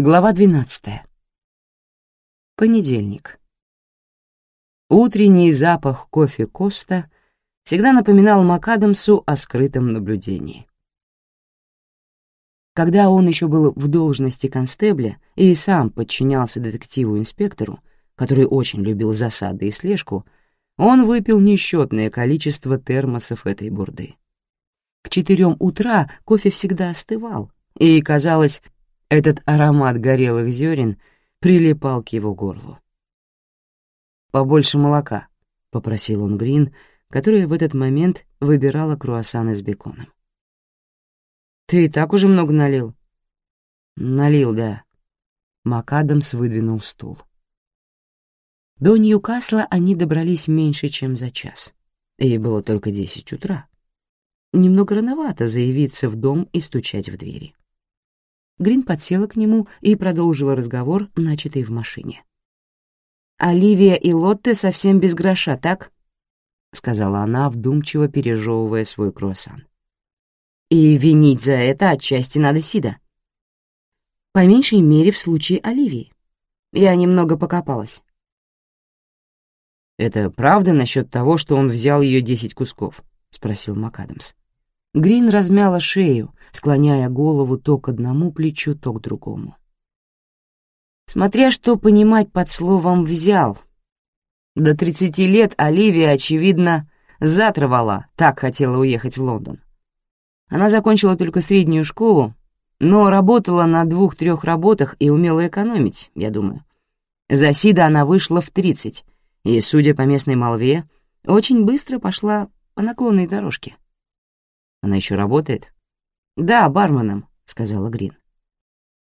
Глава 12. Понедельник. Утренний запах кофе Коста всегда напоминал МакАдамсу о скрытом наблюдении. Когда он еще был в должности констебля и сам подчинялся детективу-инспектору, который очень любил засады и слежку, он выпил несчетное количество термосов этой бурды. К четырем утра кофе всегда остывал, и, казалось, этот аромат горелых зерен прилипал к его горлу. «Побольше молока», — попросил он Грин, которая в этот момент выбирала круассаны с беконом. «Ты и так уже много налил?» «Налил, да». МакАдамс выдвинул стул. До Ньюкасла они добрались меньше, чем за час. Ей было только десять утра. Немного рановато заявиться в дом и стучать в двери. Грин подсела к нему и продолжила разговор, начатый в машине. «Оливия и Лотте совсем без гроша, так?» — сказала она, вдумчиво пережевывая свой круассан. «И винить за это отчасти надо Сида. По меньшей мере в случае Оливии. Я немного покопалась». «Это правда насчет того, что он взял ее десять кусков?» — спросил МакАдамс. Грин размяла шею, склоняя голову то к одному плечу, то к другому. Смотря что понимать под словом «взял». До тридцати лет Оливия, очевидно, затрывала, так хотела уехать в Лондон. Она закончила только среднюю школу, но работала на двух-трех работах и умела экономить, я думаю. За Сида она вышла в тридцать, и, судя по местной молве, очень быстро пошла по наклонной дорожке. Она еще работает? Да, барменом, сказала Грин.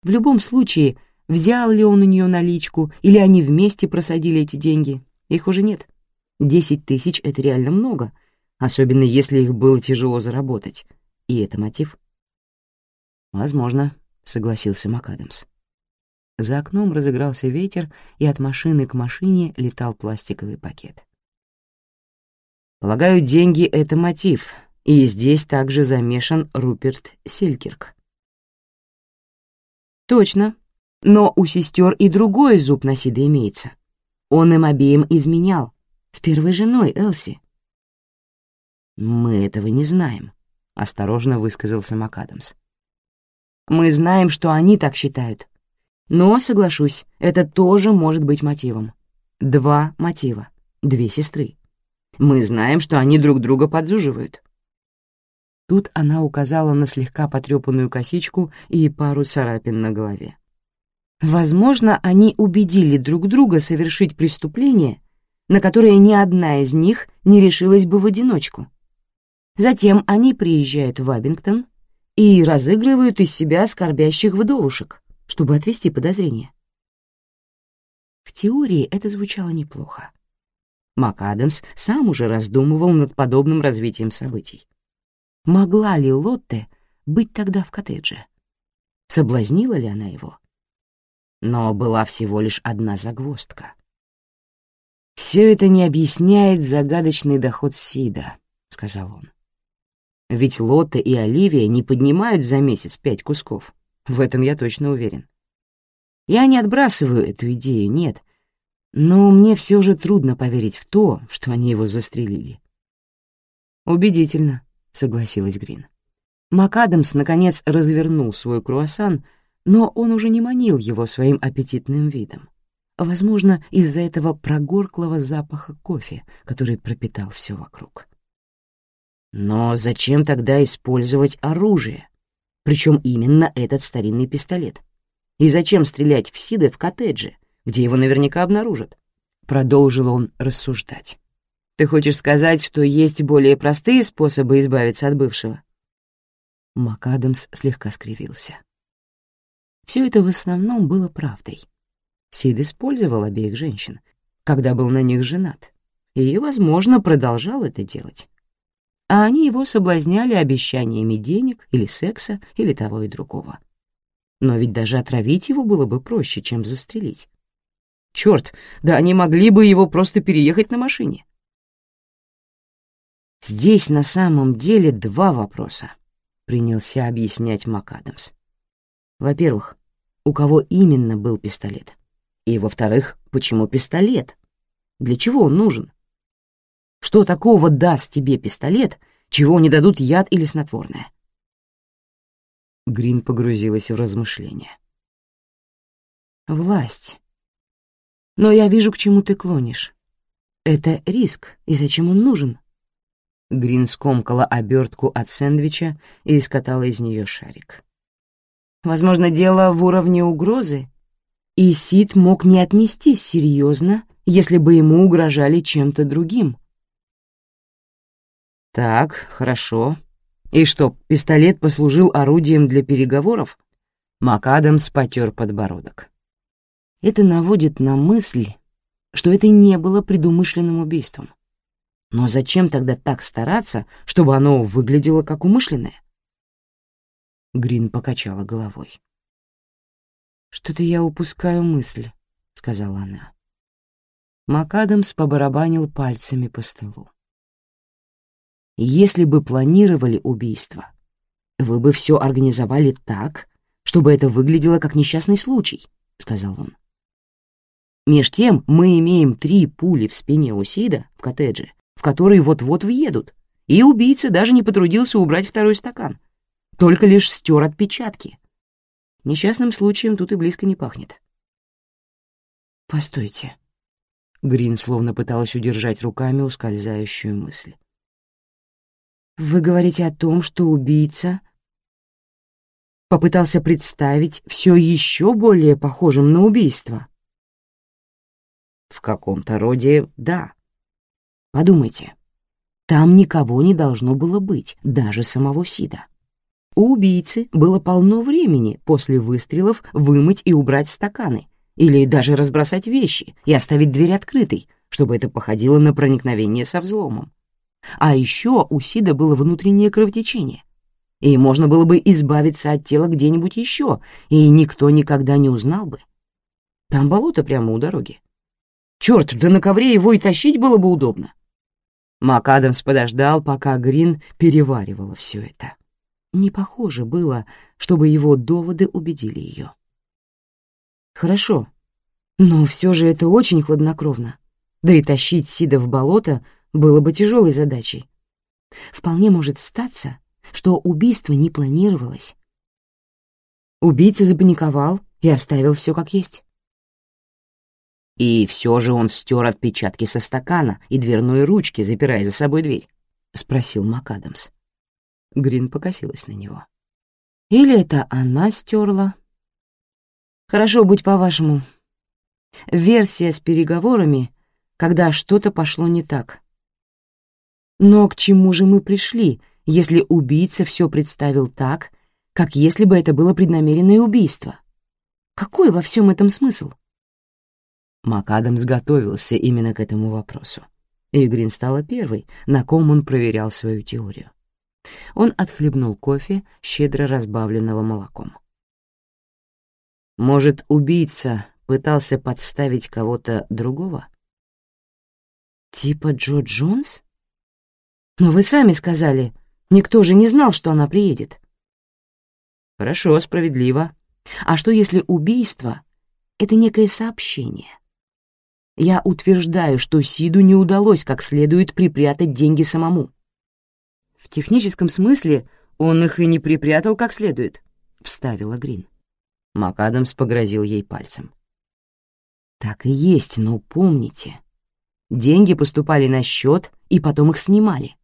В любом случае, взял ли он у нее наличку, или они вместе просадили эти деньги, их уже нет. Десять тысяч — это реально много, особенно если их было тяжело заработать. И это мотив? Возможно, согласился МакАдамс. За окном разыгрался ветер, и от машины к машине летал пластиковый пакет. «Полагаю, деньги — это мотив, и здесь также замешан Руперт Селькирк. Точно. Но у сестер и другой зуб на Сида имеется. Он им обеим изменял. С первой женой, Элси. «Мы этого не знаем», — осторожно высказался МакАдамс. «Мы знаем, что они так считают. Но, соглашусь, это тоже может быть мотивом. Два мотива, две сестры. Мы знаем, что они друг друга подзуживают. Тут она указала на слегка потрепанную косичку и пару царапин на голове. Возможно, они убедили друг друга совершить преступление, на которое ни одна из них не решилась бы в одиночку. Затем они приезжают в Абингтон и разыгрывают из себя скорбящих вдовушек, чтобы отвести подозрения. В теории это звучало неплохо. МакАдамс сам уже раздумывал над подобным развитием событий. Могла ли Лотте быть тогда в коттедже? Соблазнила ли она его? Но была всего лишь одна загвоздка. «Все это не объясняет загадочный доход Сида», — сказал он. «Ведь Лотта и Оливия не поднимают за месяц пять кусков. В этом я точно уверен. Я не отбрасываю эту идею, нет, но мне все же трудно поверить в то, что они его застрелили». «Убедительно», согласилась Грин. МакАдамс, наконец, развернул свой круассан, но он уже не манил его своим аппетитным видом. Возможно, из-за этого прогорклого запаха кофе, который пропитал все вокруг. Но зачем тогда использовать оружие? Причем именно этот старинный пистолет? И зачем стрелять в Сида в коттедже, где его наверняка обнаружат? Продолжил он рассуждать. Ты хочешь сказать, что есть более простые способы избавиться от бывшего?» МакАдамс слегка скривился. Все это в основном было правдой. Сид использовал обеих женщин, когда был на них женат, и, возможно, продолжал это делать. А они его соблазняли обещаниями денег или секса, или того и другого. Но ведь даже отравить его было бы проще, чем застрелить. Черт, да они могли бы его просто переехать на машине. Здесь на самом деле два вопроса, принялся объяснять МакАдамс. Во-первых, у кого именно был пистолет. И, во-вторых, почему пистолет? Для чего он нужен? Что такого даст тебе пистолет, чего не дадут яд или снотворное? Грин погрузилась в размышления. «Власть. Но я вижу, к чему ты клонишь. Это риск, и зачем он нужен?» Грин скомкала обертку от сэндвича и искатала из нее шарик. «Возможно, дело в уровне угрозы, и Сид мог не отнестись серьезно, если бы ему угрожали чем-то другим». «Так, хорошо. И что, пистолет послужил орудием для переговоров?» МакАдамс потер подбородок. Это наводит на мысль, что это не было предумышленным убийством. Но зачем тогда так стараться, чтобы оно выглядело как умышленное? Грин покачала головой. «Что-то я упускаю мысль», — сказала она. МакАдамс побарабанил пальцами по столу. «Если бы планировали убийство, вы бы все организовали так, чтобы это выглядело как несчастный случай», — сказал он. Меж тем мы имеем три пули в спине у Сида в коттедже, в который вот-вот въедут, и убийца даже не потрудился убрать второй стакан, только лишь стер отпечатки. Несчастным случаем тут и близко не пахнет. «Постойте». Грин словно пыталась удержать руками ускользающую мысль. «Вы говорите о том, что убийца попытался представить все еще более похожим на убийство?» «В каком-то роде да», Подумайте, там никого не должно было быть, даже самого Сида. У убийцы было полно времени после выстрелов вымыть и убрать стаканы, или даже разбросать вещи и оставить дверь открытой, чтобы это походило на проникновение со взломом. А еще у Сида было внутреннее кровотечение, и можно было бы избавиться от тела где-нибудь еще, и никто никогда не узнал бы. Там болото прямо у дороги. Черт, да на ковре его и тащить было бы удобно. МакАдамс подождал, пока Грин переваривала все это. Не похоже было, чтобы его доводы убедили ее. «Хорошо, но все же это очень хладнокровно. Да и тащить Сида в болото было бы тяжелой задачей. Вполне может статься, что убийство не планировалось. Убийца запаниковал и оставил все как есть. И все же он стер отпечатки со стакана и дверной ручки, запирая за собой дверь, — спросил МакАдамс. Грин покосилась на него. Или это она стерла? Хорошо, будь по-вашему. Версия с переговорами, когда что-то пошло не так. Но к чему же мы пришли, если убийца все представил так, как если бы это было преднамеренное убийство? Какой во всем этом смысл? — МакАдамс готовился именно к этому вопросу. И Грин стала первой, на ком он проверял свою теорию. Он отхлебнул кофе, щедро разбавленного молоком. Может, убийца пытался подставить кого-то другого? Типа Джо Джонс? Но вы сами сказали, никто же не знал, что она приедет. Хорошо, справедливо. А что если убийство — это некое сообщение? Я утверждаю, что Сиду не удалось как следует припрятать деньги самому. В техническом смысле он их и не припрятал как следует, — вставила Грин. МакАдамс погрозил ей пальцем. Так и есть, но помните, деньги поступали на счет и потом их снимали.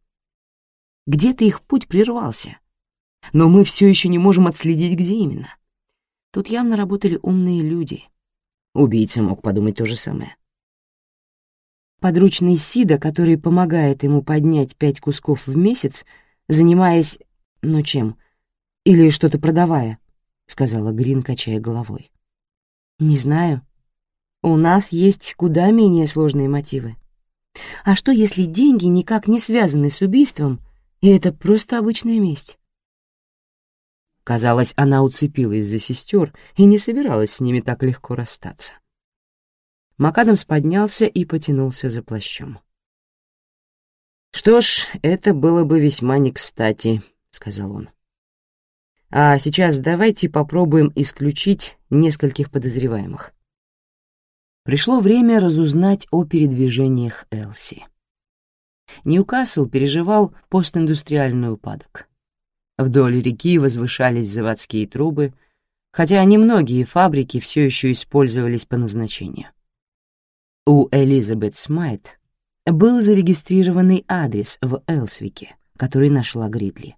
Где-то их путь прервался, но мы все еще не можем отследить, где именно. Тут явно работали умные люди. Убийца мог подумать то же самое подручный Сида, который помогает ему поднять пять кусков в месяц, занимаясь... ну чем? Или что-то продавая, — сказала Грин, качая головой. «Не знаю. У нас есть куда менее сложные мотивы. А что, если деньги никак не связаны с убийством, и это просто обычная месть?» Казалось, она уцепилась за сестер и не собиралась с ними так легко расстаться. МакАдамс поднялся и потянулся за плащом. «Что ж, это было бы весьма не кстати», — сказал он. А сейчас давайте попробуем исключить нескольких подозреваемых. Пришло время разузнать о передвижениях Элси. Ньюкасл переживал постиндустриальный упадок. Вдоль реки возвышались заводские трубы, хотя немногие фабрики все еще использовались по назначению. У Элизабет Смайт был зарегистрированный адрес в Элсвике, который нашла Гридли.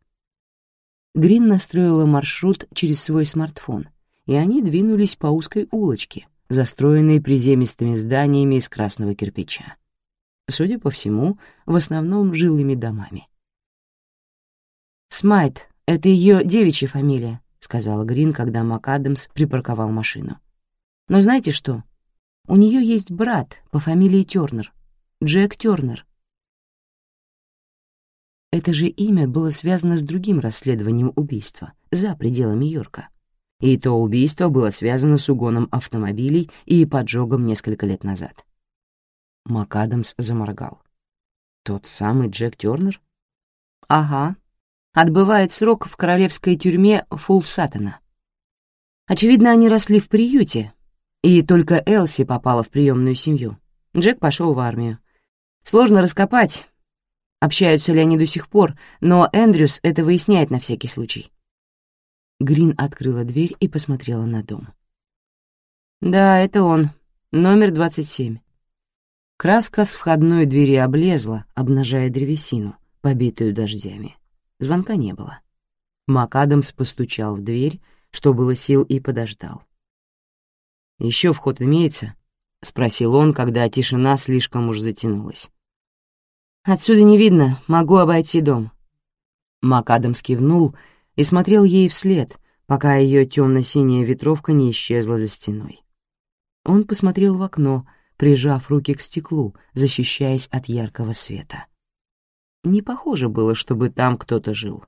Грин настроила маршрут через свой смартфон, и они двинулись по узкой улочке, застроенной приземистыми зданиями из красного кирпича. Судя по всему, в основном жилыми домами. «Смайт — это ее девичья фамилия», — сказала Грин, когда МакАдамс припарковал машину. «Но знаете что? У нее есть брат по фамилии Тёрнер, Джек Тёрнер. Это же имя было связано с другим расследованием убийства за пределами Йорка. И то убийство было связано с угоном автомобилей и поджогом несколько лет назад. МакАдамс заморгал. «Тот самый Джек Тёрнер?» «Ага. Отбывает срок в королевской тюрьме Фулсаттена. Очевидно, они росли в приюте, и только Элси попала в приемную семью. Джек пошел в армию. Сложно раскопать, общаются ли они до сих пор, но Эндрюс это выясняет на всякий случай. Грин открыла дверь и посмотрела на дом. «Да, это он. Номер 27». Краска с входной двери облезла, обнажая древесину, побитую дождями. Звонка не было. МакАдамс постучал в дверь, что было сил, и подождал. Еще вход имеется?» — спросил он, когда тишина слишком уж затянулась. «Отсюда не видно, могу обойти дом». МакАдамс кивнул и смотрел ей вслед, пока ее темно-синяя ветровка не исчезла за стеной. Он посмотрел в окно, прижав руки к стеклу, защищаясь от яркого света. Не похоже было, чтобы там кто-то жил.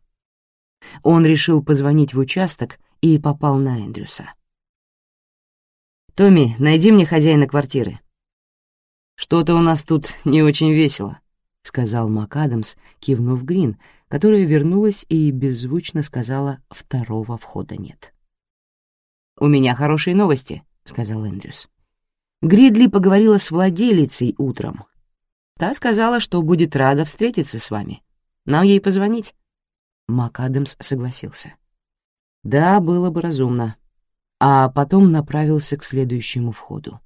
Он решил позвонить в участок и попал на Эндрюса. «Томми, найди мне хозяина квартиры». «Что-то у нас тут не очень весело», — сказал МакАдамс, кивнув Грин, которая вернулась и беззвучно сказала «второго входа нет». «У меня хорошие новости», — сказал Эндрюс. Гридли поговорила с владелицей утром. Та сказала, что будет рада встретиться с вами. Нам ей позвонить. МакАдамс согласился. Да, было бы разумно. А потом направился к следующему входу.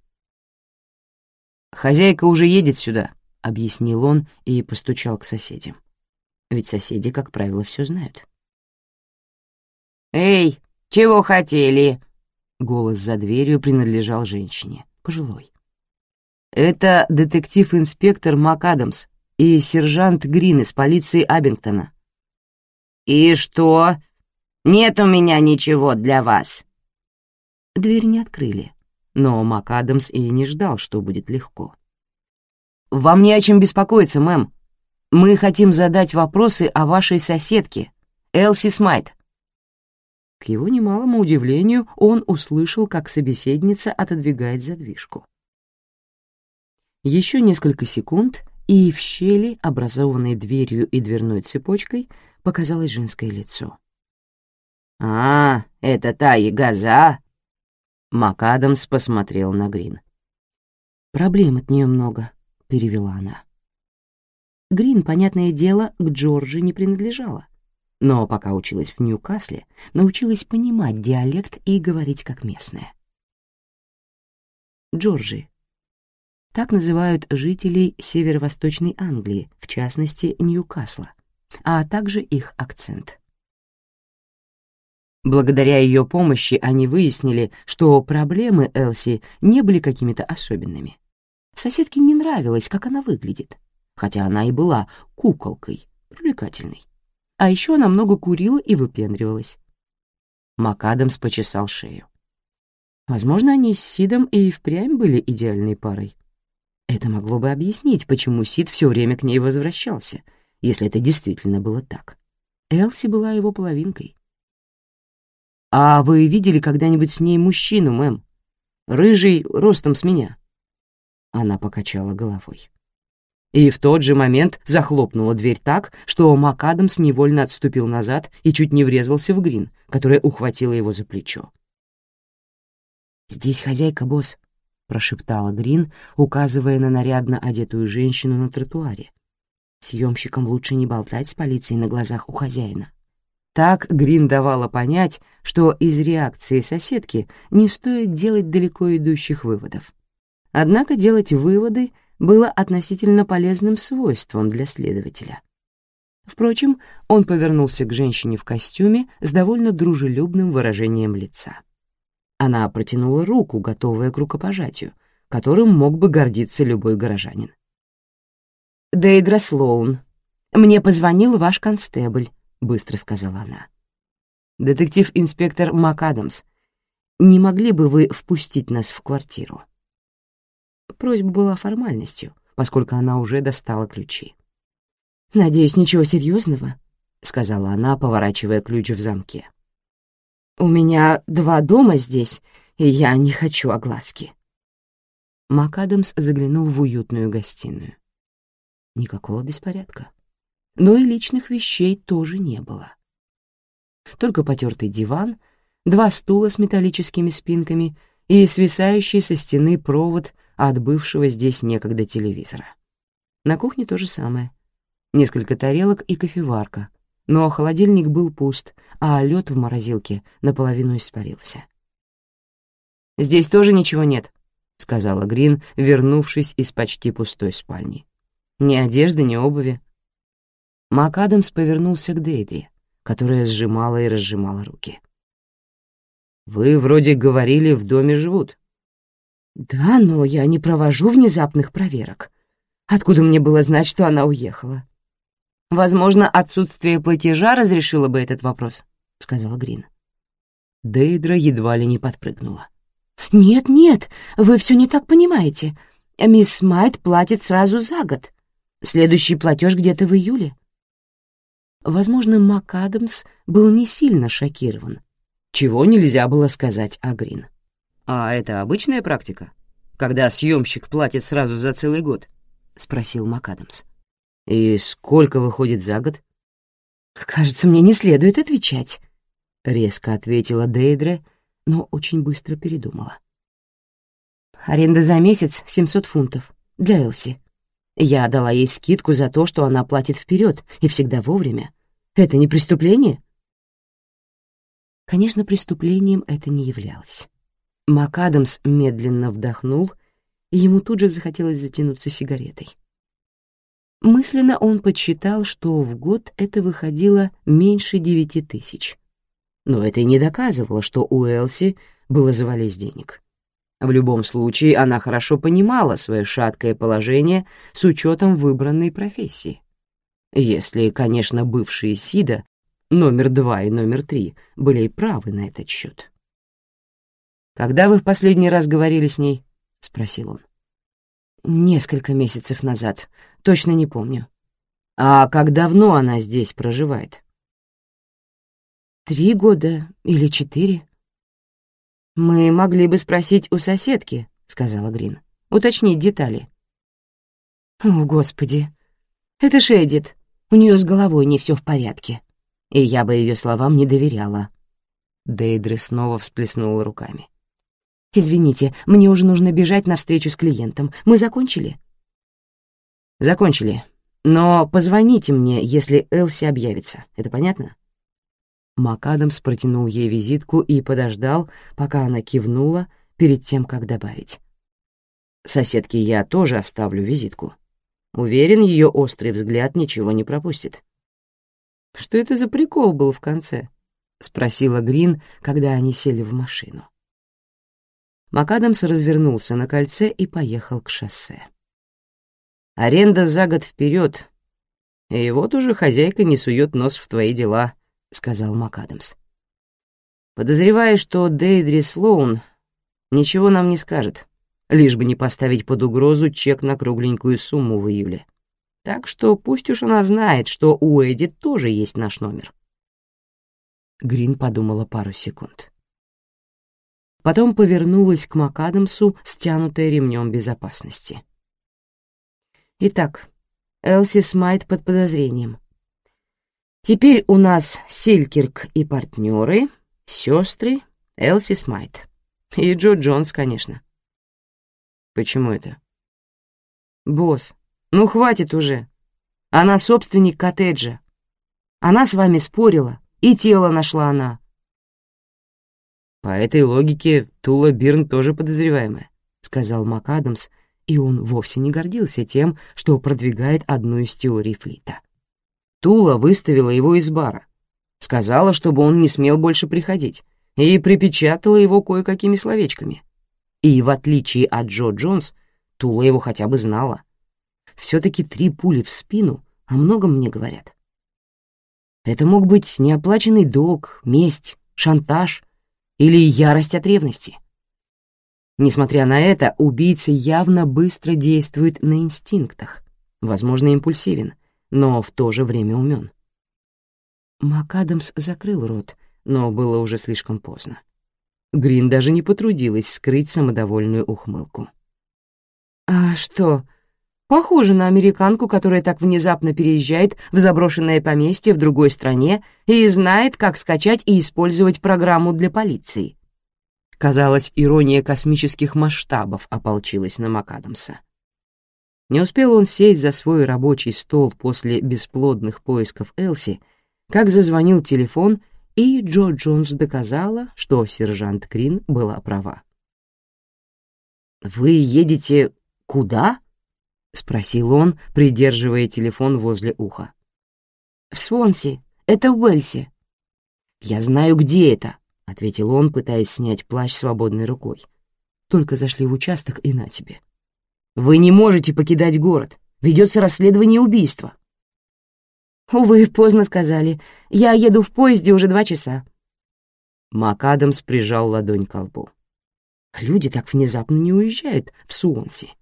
«Хозяйка уже едет сюда», — объяснил он и постучал к соседям. Ведь соседи, как правило, все знают. «Эй, чего хотели?» Голос за дверью принадлежал женщине, пожилой. «Это детектив-инспектор МакАдамс и сержант Грин из полиции Абингтона». «И что? Нет у меня ничего для вас». Дверь не открыли, но МакАдамс и не ждал, что будет легко. «Вам не о чем беспокоиться, мэм. Мы хотим задать вопросы о вашей соседке, Элси Смайт». К его немалому удивлению, он услышал, как собеседница отодвигает задвижку. Еще несколько секунд, и в щели, образованной дверью и дверной цепочкой, показалось женское лицо. «А, это та ягоза!» МакАдамс посмотрел на Грин. «Проблем от нее много», перевела она. Грин, понятное дело, к Джорджи не принадлежала, но пока училась в Ньюкасле, научилась понимать диалект и говорить как местная. Джорджи. Так называют жителей северо-восточной Англии, в частности, Ньюкасла, а также их акцент. Благодаря ее помощи они выяснили, что проблемы Элси не были какими-то особенными. Соседке не нравилось, как она выглядит, хотя она и была куколкой, привлекательной. А еще она много курила и выпендривалась. МакАдамс почесал шею. Возможно, они с Сидом и впрямь были идеальной парой. Это могло бы объяснить, почему Сид все время к ней возвращался, если это действительно было так. Элси была его половинкой. «А вы видели когда-нибудь с ней мужчину, мэм? Рыжий, ростом с меня?» Она покачала головой. и в тот же момент захлопнула дверь так, что МакАдамс невольно отступил назад и чуть не врезался в Грин, которая ухватила его за плечо. «Здесь хозяйка, босс», — прошептала Грин, указывая на нарядно одетую женщину на тротуаре. Съемщикам лучше не болтать с полицией на глазах у хозяина. Так Грин давала понять, что из реакции соседки не стоит делать далеко идущих выводов. Однако делать выводы было относительно полезным свойством для следователя. Впрочем, он повернулся к женщине в костюме с довольно дружелюбным выражением лица. Она протянула руку, готовая к рукопожатию, которым мог бы гордиться любой горожанин. «Дейдра Слоун, мне позвонил ваш констебль», — быстро сказала она. «Детектив-инспектор МакАдамс, не могли бы вы впустить нас в квартиру?» Просьба была формальностью, поскольку она уже достала ключи. «Надеюсь, ничего серьезного, сказала она, поворачивая ключ в замке. «У меня два дома здесь, и я не хочу огласки». МакАдамс заглянул в уютную гостиную. Никакого беспорядка. Но и личных вещей тоже не было. Только потертый диван, два стула с металлическими спинками и свисающий со стены провод от бывшего здесь некогда телевизора. На кухне то же самое. Несколько тарелок и кофеварка, но холодильник был пуст, а лед в морозилке наполовину испарился. «Здесь тоже ничего нет», — сказала Грин, вернувшись из почти пустой спальни. «Ни одежды, ни обуви». МакАдамс повернулся к Дейдри, которая сжимала и разжимала руки. «Вы вроде говорили, в доме живут». «Да, но я не провожу внезапных проверок. Откуда мне было знать, что она уехала?» «Возможно, отсутствие платежа разрешило бы этот вопрос», — сказала Грин. Дейдра едва ли не подпрыгнула. «Нет-нет, вы все не так понимаете. Мисс Смайт платит сразу за год. Следующий платеж где-то в июле». Возможно, МакАдамс был не сильно шокирован, чего нельзя было сказать о Грин. «А это обычная практика, когда съемщик платит сразу за целый год?» — спросил МакАдамс. «И сколько выходит за год?» «Кажется, мне не следует отвечать», — резко ответила Дейдре, но очень быстро передумала. «Аренда за месяц — 700 фунтов. Для Элси. Я дала ей скидку за то, что она платит вперед и всегда вовремя. Это не преступление?» Конечно, преступлением это не являлось. МакАдамс медленно вдохнул, и ему тут же захотелось затянуться сигаретой. Мысленно он подсчитал, что в год это выходило меньше девяти тысяч. Но это и не доказывало, что у Элси было завались денег. В любом случае, она хорошо понимала свое шаткое положение с учетом выбранной профессии. Если, конечно, бывшие Сида, номер два и номер три, были правы на этот счет. «Когда вы в последний раз говорили с ней?» — спросил он. «Несколько месяцев назад. Точно не помню». «А как давно она здесь проживает?» «Три года или четыре». «Мы могли бы спросить у соседки», — сказала Грин. «Уточнить детали». «О, Господи! Это Шедит. У нее с головой не все в порядке. И я бы ее словам не доверяла». Дейдре снова всплеснула руками. «Извините, мне уже нужно бежать на встречу с клиентом. Мы закончили?» «Закончили. Но позвоните мне, если Элси объявится. Это понятно?» МакАдамс протянул ей визитку и подождал, пока она кивнула перед тем, как добавить. «Соседке я тоже оставлю визитку. Уверен, ее острый взгляд ничего не пропустит». «Что это за прикол был в конце?» — спросила Грин, когда они сели в машину. МакАдамс развернулся на кольце и поехал к шоссе. «Аренда за год вперед, и вот уже хозяйка не сует нос в твои дела», — сказал МакАдамс. «Подозреваю, что Дейдри Слоун ничего нам не скажет, лишь бы не поставить под угрозу чек на кругленькую сумму в июле. Так что пусть уж она знает, что у Эдди тоже есть наш номер». Грин подумала пару секунд. Потом повернулась к МакАдамсу, стянутая ремнем безопасности. «Итак, Элси Смайт под подозрением. Теперь у нас Силькирк и партнеры, сестры, Элси Смайт. И Джо Джонс, конечно. Почему это? Босс, ну хватит уже. Она собственник коттеджа. Она с вами спорила, и тело нашла она. По этой логике Тула Бирн тоже подозреваемая, сказал МакАдамс, и он вовсе не гордился тем, что продвигает одну из теорий Флита. Тула выставила его из бара, сказала, чтобы он не смел больше приходить, и припечатала его кое-какими словечками. И в отличие от Джо Джонс, Тула его хотя бы знала. Все-таки три пули в спину о многом мне говорят. Это мог быть неоплаченный долг, месть, шантаж или ярость от ревности. Несмотря на это, убийца явно быстро действует на инстинктах, возможно, импульсивен, но в то же время умен. МакАдамс закрыл рот, но было уже слишком поздно. Грин даже не потрудилась скрыть самодовольную ухмылку. «А что, похоже на американку, которая так внезапно переезжает в заброшенное поместье в другой стране и знает, как скачать и использовать программу для полиции». Казалось, ирония космических масштабов ополчилась на МакАдамса. Не успел он сесть за свой рабочий стол после бесплодных поисков Элси, как зазвонил телефон, и Джо Джонс доказала, что сержант Крин была права. «Вы едете куда?» — спросил он, придерживая телефон возле уха. «В Свонси. Это в Уэльсе». «Я знаю, где это», — ответил он, пытаясь снять плащ свободной рукой. «Только зашли в участок и на тебе». Вы не можете покидать город. Ведется расследование убийства. Увы, поздно сказали. Я еду в поезде уже два часа. МакАдамс прижал ладонь к лбу. Люди так внезапно не уезжают в Суонси.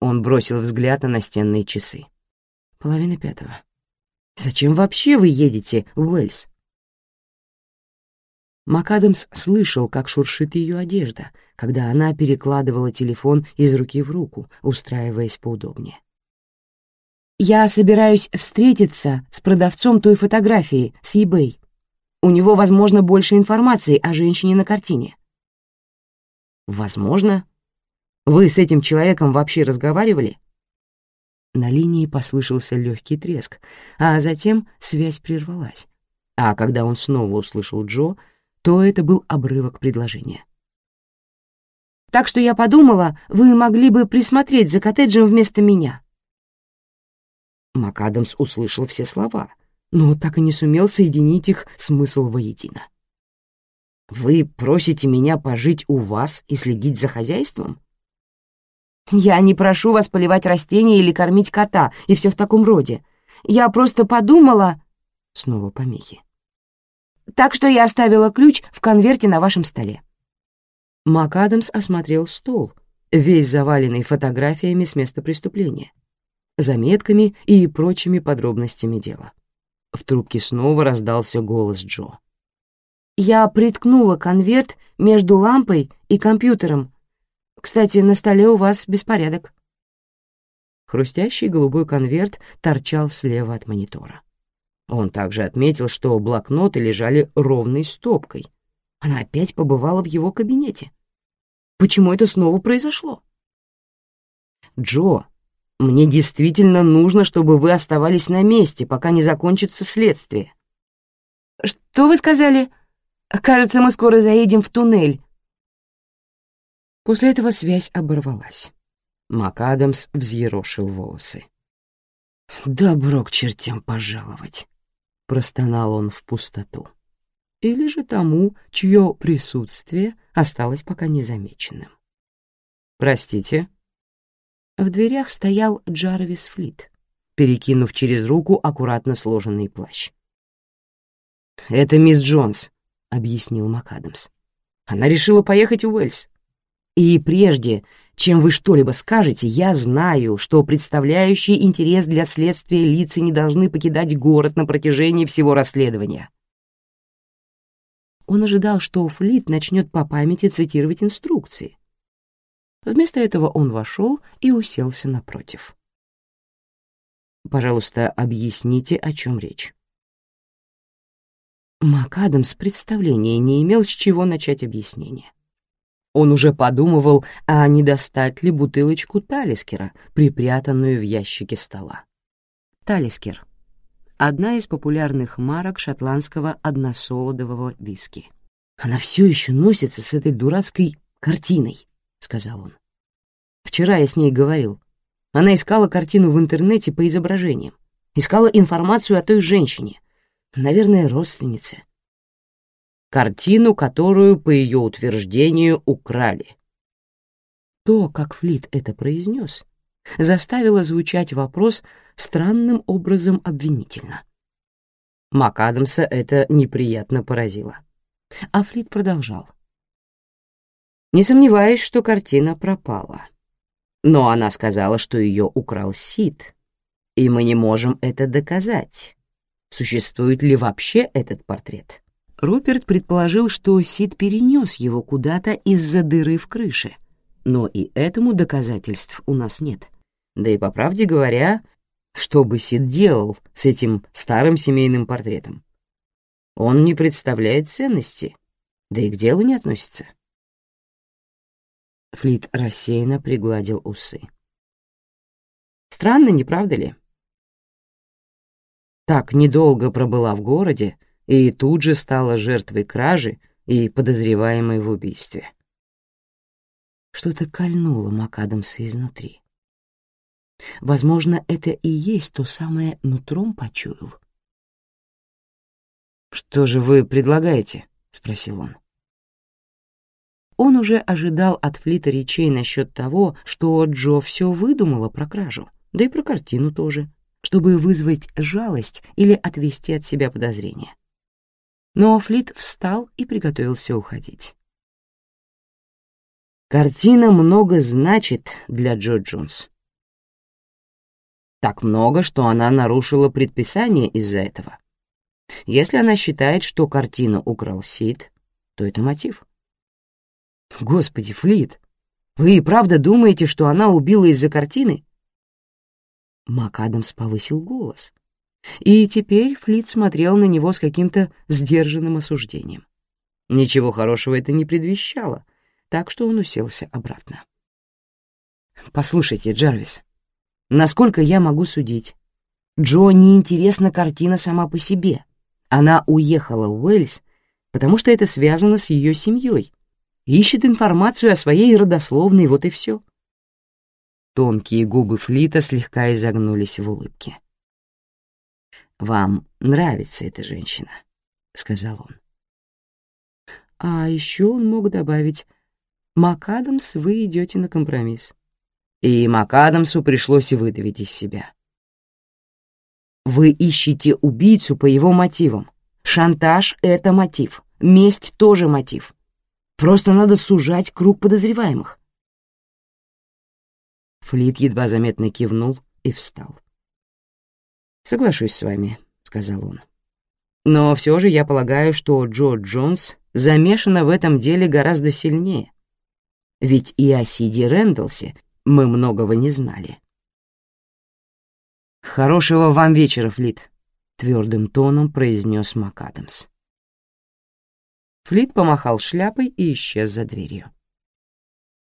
Он бросил взгляд на настенные часы. Половина пятого. Зачем вообще вы едете в Уэльс? МакАдамс слышал, как шуршит ее одежда, когда она перекладывала телефон из руки в руку, устраиваясь поудобнее. «Я собираюсь встретиться с продавцом той фотографии с eBay. У него, возможно, больше информации о женщине на картине». «Возможно? Вы с этим человеком вообще разговаривали?» На линии послышался легкий треск, а затем связь прервалась. А когда он снова услышал Джо, то это был обрывок предложения. «Так что я подумала, вы могли бы присмотреть за коттеджем вместо меня». МакАдамс услышал все слова, но так и не сумел соединить их смысл воедино. «Вы просите меня пожить у вас и следить за хозяйством?» «Я не прошу вас поливать растения или кормить кота, и все в таком роде. Я просто подумала...» Снова помехи. Так что я оставила ключ в конверте на вашем столе». МакАдамс осмотрел стол, весь заваленный фотографиями с места преступления, заметками и прочими подробностями дела. В трубке снова раздался голос Джо. «Я приткнула конверт между лампой и компьютером. Кстати, на столе у вас беспорядок». Хрустящий голубой конверт торчал слева от монитора. Он также отметил, что блокноты лежали ровной стопкой. Она опять побывала в его кабинете. Почему это снова произошло? «Джо, мне действительно нужно, чтобы вы оставались на месте, пока не закончится следствие». «Что вы сказали? Кажется, мы скоро заедем в туннель». После этого связь оборвалась. МакАдамс взъерошил волосы. «Добро к чертям пожаловать простонал он в пустоту. Или же тому, чье присутствие осталось пока незамеченным. «Простите?» В дверях стоял Джарвис Флит, перекинув через руку аккуратно сложенный плащ. «Это мисс Джонс», — объяснил МакАдамс. «Она решила поехать в Уэльс. И прежде, чем вы что-либо скажете, я знаю, что представляющие интерес для следствия лица не должны покидать город на протяжении всего расследования. Он ожидал, что Флит начнет по памяти цитировать инструкции. Вместо этого он вошел и уселся напротив. Пожалуйста, объясните, о чем речь. МакАдамс представления не имел, с чего начать объяснение. Он уже подумывал, а не достать ли бутылочку Талискера, припрятанную в ящике стола. Талискер — одна из популярных марок шотландского односолодового виски. «Она все еще носится с этой дурацкой картиной», — сказал он. «Вчера я с ней говорил. Она искала картину в интернете по изображениям, искала информацию о той женщине, наверное, родственнице картину, которую, по ее утверждению, украли. То, как Флит это произнес, заставило звучать вопрос странным образом обвинительно. МакАдамса это неприятно поразило. А Флит продолжал. Не сомневаюсь, что картина пропала. Но она сказала, что ее украл Сид, и мы не можем это доказать. Существует ли вообще этот портрет? Руперт предположил, что Сид перенес его куда-то из-за дыры в крыше, но и этому доказательств у нас нет. Да и по правде говоря, что бы Сид делал с этим старым семейным портретом? Он не представляет ценности, да и к делу не относится. Флит рассеянно пригладил усы. Странно, не правда ли? Так недолго пробыла в городе, и тут же стала жертвой кражи и подозреваемой в убийстве. Что-то кольнуло МакАдамса изнутри. Возможно, это и есть то самое нутром почуял. «Что же вы предлагаете?» — спросил он. Он уже ожидал от Флита речей насчет того, что Джо все выдумала про кражу, да и про картину тоже, чтобы вызвать жалость или отвести от себя подозрения но Флит встал и приготовился уходить. Картина много значит для Джо Джонс. Так много, что она нарушила предписание из-за этого. Если она считает, что картину украл Сид, то это мотив. Господи, Флит, вы и правда думаете, что она убила из-за картины? МакАдамс повысил голос. И теперь Флит смотрел на него с каким-то сдержанным осуждением. Ничего хорошего это не предвещало, так что он уселся обратно. «Послушайте, Джарвис, насколько я могу судить, Джо не интересна картина сама по себе. Она уехала в Уэльс, потому что это связано с ее семьей. Ищет информацию о своей родословной, вот и все». Тонкие губы Флита слегка изогнулись в улыбке. «Вам нравится эта женщина», — сказал он. А еще он мог добавить, «МакАдамс, вы идете на компромисс». И МакАдамсу пришлось выдавить из себя. «Вы ищете убийцу по его мотивам. Шантаж — это мотив, месть — тоже мотив. Просто надо сужать круг подозреваемых». Флит едва заметно кивнул и встал. «Соглашусь с вами», — сказал он. «Но все же я полагаю, что Джо Джонс замешана в этом деле гораздо сильнее. Ведь и о Сиди Рэндалсе мы многого не знали». «Хорошего вам вечера, Флит», — твердым тоном произнес МакАдамс. Флит помахал шляпой и исчез за дверью.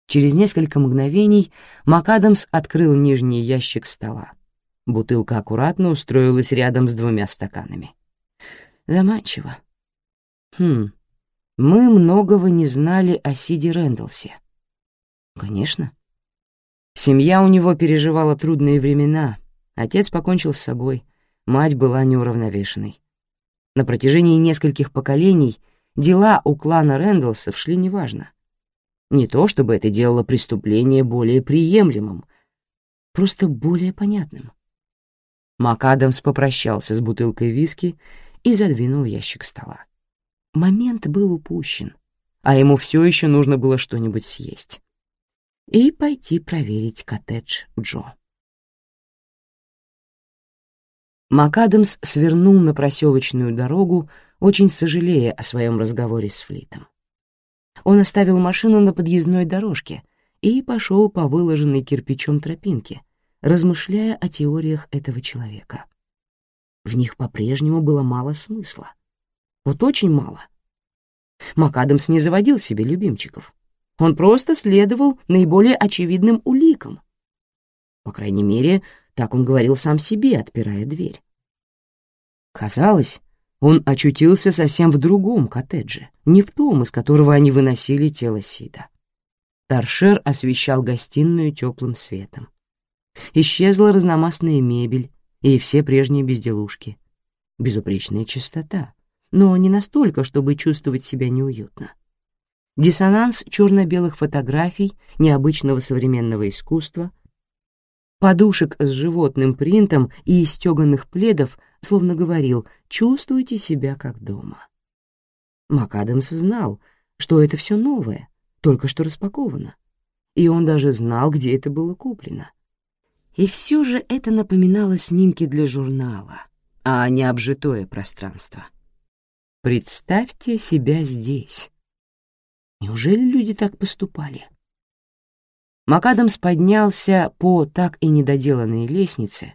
Через несколько мгновений МакАдамс открыл нижний ящик стола. Бутылка аккуратно устроилась рядом с двумя стаканами. Заманчиво. Хм, мы многого не знали о Сиди Рэндалсе. Конечно. Семья у него переживала трудные времена. Отец покончил с собой, мать была неуравновешенной. На протяжении нескольких поколений дела у клана Рэндалсов шли неважно. Не то чтобы это делало преступление более приемлемым, просто более понятным. МакАдамс попрощался с бутылкой виски и задвинул ящик стола. Момент был упущен, а ему все еще нужно было что-нибудь съесть. И пойти проверить коттедж Джо. МакАдамс свернул на проселочную дорогу, очень сожалея о своем разговоре с Флитом. Он оставил машину на подъездной дорожке и пошел по выложенной кирпичом тропинке, размышляя о теориях этого человека. В них по-прежнему было мало смысла. Вот очень мало. МакАдамс не заводил себе любимчиков. Он просто следовал наиболее очевидным уликам. По крайней мере, так он говорил сам себе, отпирая дверь. Казалось, он очутился совсем в другом коттедже, не в том, из которого они выносили тело Сида. Торшер освещал гостиную теплым светом. Исчезла разномастная мебель и все прежние безделушки. Безупречная чистота, но не настолько, чтобы чувствовать себя неуютно. Диссонанс черно-белых фотографий необычного современного искусства, подушек с животным принтом и стеганых пледов словно говорил «чувствуйте себя как дома». МакАдамс знал, что это все новое, только что распаковано, и он даже знал, где это было куплено. И все же это напоминало снимки для журнала, а не обжитое пространство. Представьте себя здесь. Неужели люди так поступали? МакАдамс поднялся по так и недоделанной лестнице,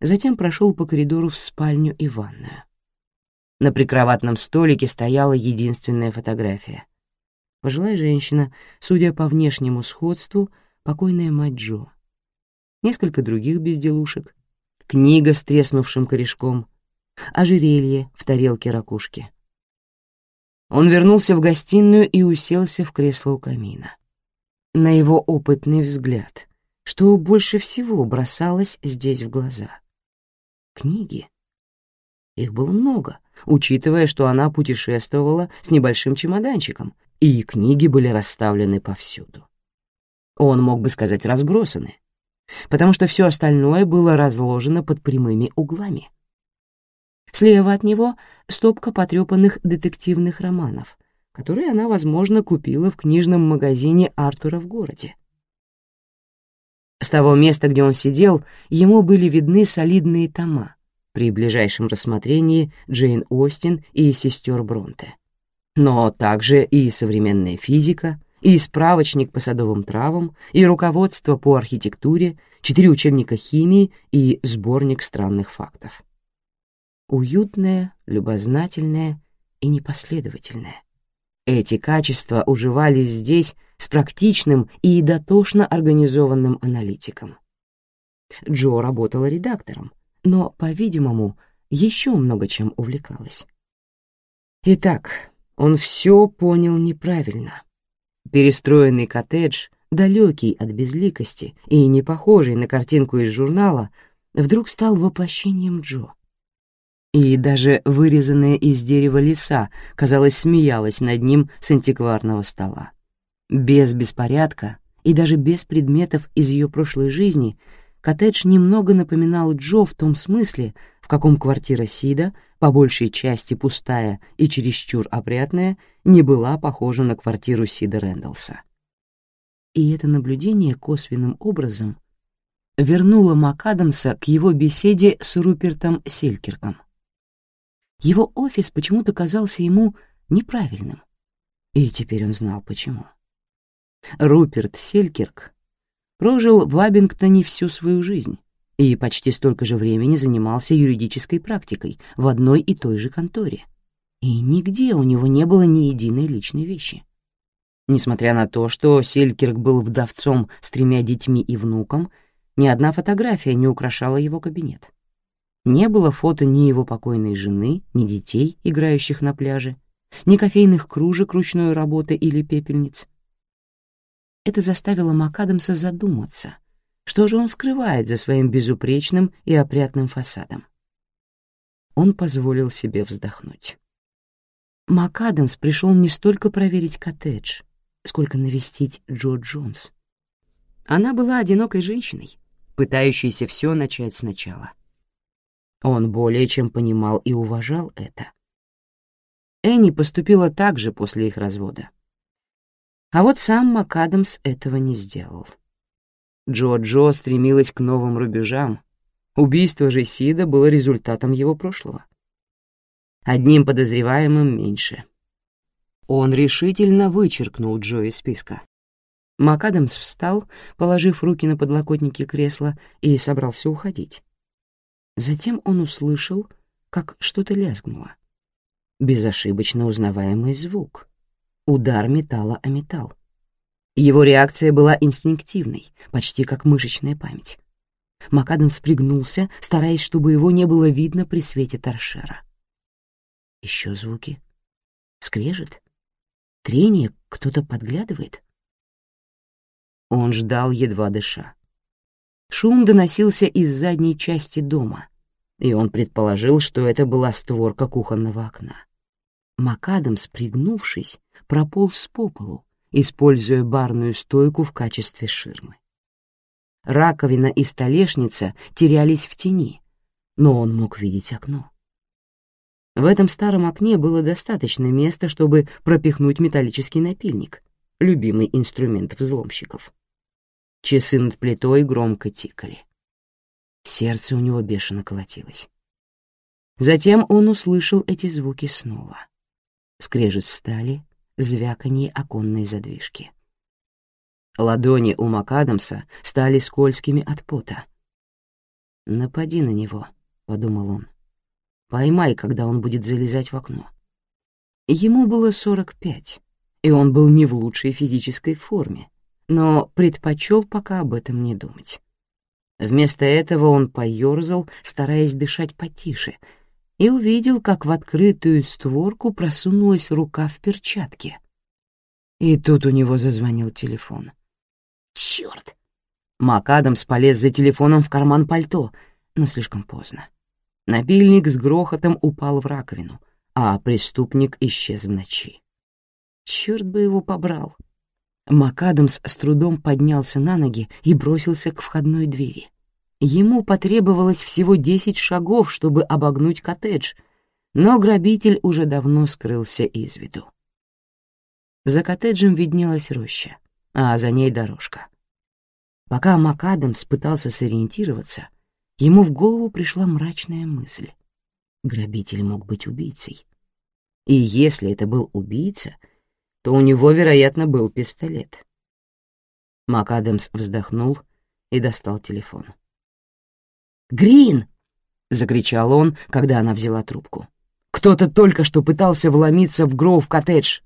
затем прошел по коридору в спальню и ванную. На прикроватном столике стояла единственная фотография. Пожилая женщина, судя по внешнему сходству, покойная мать Джо. Несколько других безделушек, книга с треснувшим корешком, ожерелье в тарелке ракушки. Он вернулся в гостиную и уселся в кресло у камина. На его опытный взгляд, что больше всего бросалось здесь в глаза? Книги. Их было много, учитывая, что она путешествовала с небольшим чемоданчиком, и книги были расставлены повсюду. Он мог бы сказать разбросаны, потому что все остальное было разложено под прямыми углами. Слева от него стопка потрепанных детективных романов, которые она, возможно, купила в книжном магазине Артура в городе. С того места, где он сидел, ему были видны солидные тома, при ближайшем рассмотрении Джейн Остин и сестер Бронте. Но также и современная физика, и справочник по садовым травам, и руководство по архитектуре, четыре учебника химии и сборник странных фактов уютная, любознательная и непоследовательная. Эти качества уживались здесь с практичным и дотошно организованным аналитиком. Джо работала редактором, но, по-видимому, еще много чем увлекалась. Итак, он все понял неправильно. Перестроенный коттедж, далекий от безликости и не похожий на картинку из журнала, вдруг стал воплощением Джо. И даже вырезанная из дерева лиса, казалось, смеялась над ним с антикварного стола. Без беспорядка и даже без предметов из ее прошлой жизни коттедж немного напоминал Джо в том смысле, в каком квартира Сида, по большей части пустая и чересчур опрятная, не была похожа на квартиру Сида Рэндалса. И это наблюдение косвенным образом вернуло МакАдамса к его беседе с Рупертом Селькерком. Его офис почему-то казался ему неправильным. И теперь он знал, почему. Руперт Селькирк прожил в Абингтоне всю свою жизнь и почти столько же времени занимался юридической практикой в одной и той же конторе. И нигде у него не было ни единой личной вещи. Несмотря на то, что Селькирк был вдовцом с тремя детьми и внуком, ни одна фотография не украшала его кабинет. Не было фото ни его покойной жены, ни детей, играющих на пляже, ни кофейных кружек ручной работы или пепельниц. Это заставило МакАдамса задуматься, что же он скрывает за своим безупречным и опрятным фасадом. Он позволил себе вздохнуть. МакАдамс пришел не столько проверить коттедж, сколько навестить Джо Джонс. Она была одинокой женщиной, пытающейся все начать сначала. Он более чем понимал и уважал это. Энни поступила так же после их развода. А вот сам МакАдамс этого не сделал. Джо-Джо стремилась к новым рубежам. Убийство же Сида было результатом его прошлого. Одним подозреваемым меньше. Он решительно вычеркнул Джо из списка. МакАдамс встал, положив руки на подлокотники кресла, и собрался уходить. Затем он услышал, как что-то лязгнуло. Безошибочно узнаваемый звук. Удар металла о металл. Его реакция была инстинктивной, почти как мышечная память. МакАдамс пригнулся, стараясь, чтобы его не было видно при свете торшера. Еще звуки. Скрежет. Трение, кто-то подглядывает. Он ждал, едва дыша. Шум доносился из задней части дома, и он предположил, что это была створка кухонного окна. МакАдамс, пригнувшись, прополз по полу, используя барную стойку в качестве ширмы. Раковина и столешница терялись в тени, но он мог видеть окно. В этом старом окне было достаточно места, чтобы пропихнуть металлический напильник, любимый инструмент взломщиков. Часы над плитой громко тикали. Сердце у него бешено колотилось. Затем он услышал эти звуки снова. Скрежет стали, звяканье оконной задвижки. Ладони у МакАдамса стали скользкими от пота. «Напади на него», — подумал он. «Поймай, когда он будет залезать в окно». Ему было сорок пять, и он был не в лучшей физической форме, но предпочел пока об этом не думать. Вместо этого он поёрзал, стараясь дышать потише, и увидел, как в открытую створку просунулась рука в перчатке. И тут у него зазвонил телефон. «Чёрт!» Мак Адамс полез за телефоном в карман пальто, но слишком поздно. Напильник с грохотом упал в раковину, а преступник исчез в ночи. Чёрт бы его побрал. МакАдамс с трудом поднялся на ноги и бросился к входной двери. Ему потребовалось всего десять шагов, чтобы обогнуть коттедж, но грабитель уже давно скрылся из виду. За коттеджем виднелась роща, а за ней дорожка. Пока МакАдамс пытался сориентироваться, ему в голову пришла мрачная мысль. Грабитель мог быть убийцей. И если это был убийца — то у него, вероятно, был пистолет. МакАдамс вздохнул и достал телефон. «Грин!» — закричал он, когда она взяла трубку. «Кто-то только что пытался вломиться в Гроув-коттедж.